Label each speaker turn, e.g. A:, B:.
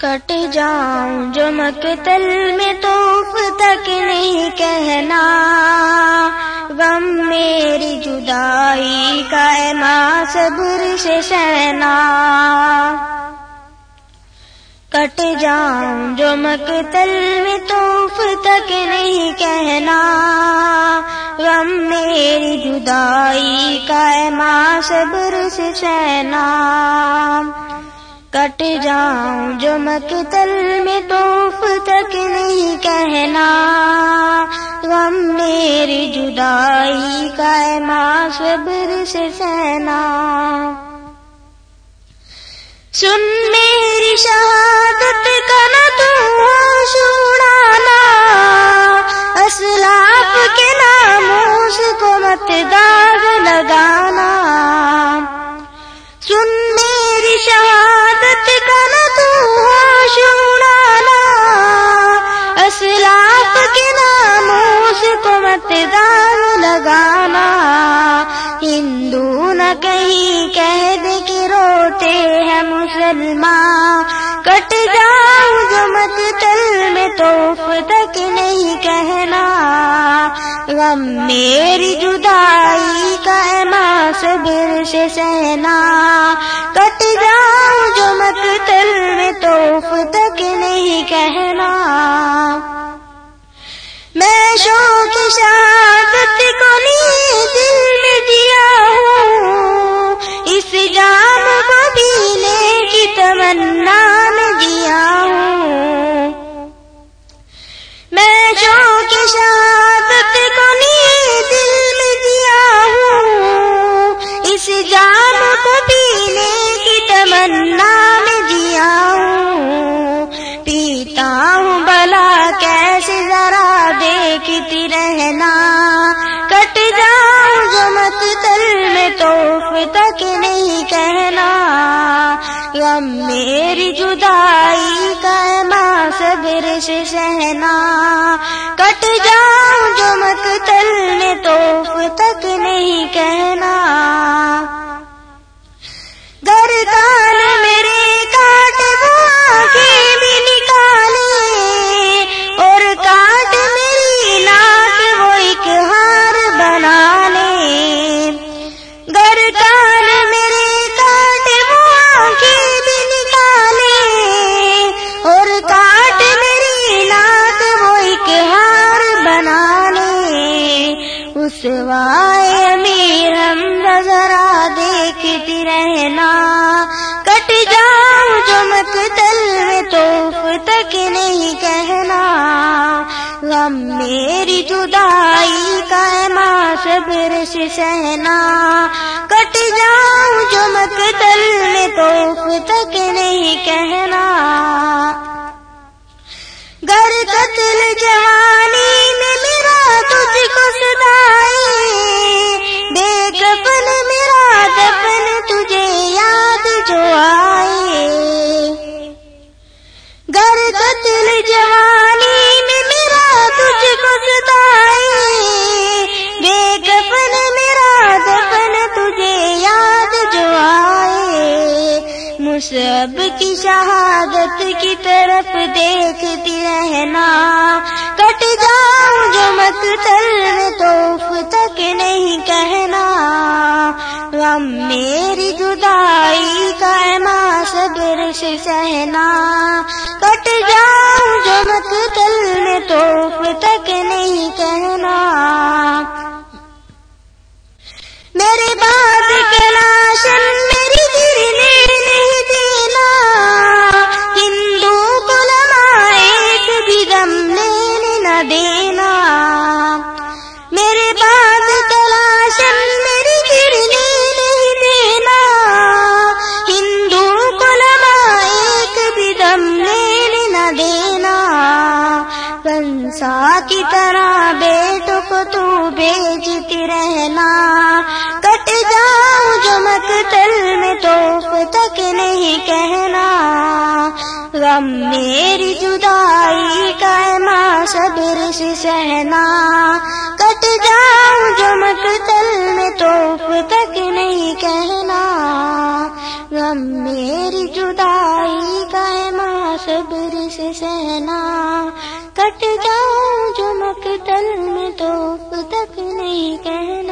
A: کٹ جاؤں جو مقتل میں توف تک نہیں کہنا۔ غم میری جدائی کا اے ماں صبر سے سہنا کٹ جاؤں جو مقتل میں توف تک نہیں کہنا۔ غم میری جدائی کا اے ماں صبر سے سہنا کٹ جاؤں جو مقتل میں توف تک نہیں کہنا۔ غم میری جدائی کا ماں صبر سے سہنا۔ سن میری شہادت مت داغ لگانا۔ ہندو نہ کہیں کہہ دے کہ روتے ہیں مسلمان۔ کٹ جاؤں جو مت تل میں توف تک نہیں کہنا۔ غم میری جدائی کا ماں صبر سے سہنا۔ شہادت کو نہیں دل میں دیا ہوں۔ اس جام کو پینے کی تمنا میں دیا ہوں۔ میں شوق شہادت کو نہیں دل میں دیا ہوں۔ اس جام کو پینے کی تمنا میں دیکھتی کٹ جا جو مت تل میں توف تک نہیں کہنا۔ غم میری جدائی کا ماں صبر سے سہنا۔ اس وائے امیر ہم ذرا دیکھتی رہنا۔ کٹ جاؤں جو مت تل میں توف تک نہیں کہنا۔ غم میری جدائی کا ماں صبر سے سہنا۔ کٹ جاؤں جو مت تل میں توف تک نہیں کہنا۔ مصب کی شہادت کی طرف دیکھتی رہنا۔ کٹ جاؤں جو مت تل میں توف تک نہیں کہنا۔ غم میری جدائی کا ماں صبر سے سہنا۔ کٹ جاؤں جو مت تل میں توف تک نہیں کہنا۔ لینے دینا میرے بات کلاشن میری گرنے نہیں دینا۔ ہندو کو لما ایک بھی دم لینے نہ دینا۔ کنسا کی طرح بیٹوں کو تو بیچتی رہنا۔ کٹ جاؤں جو مقتل میں توف تک نہیں کہنا۔ غم میری جدائی صبر سے سہنا کٹ جاؤں جو مقتل میں توف تک نہیں کہنا۔ غم میری جدائی کا ماں صبر سے سہنا۔ کٹ جاؤں جو مقتل میں توپ تک نہیں کہنا۔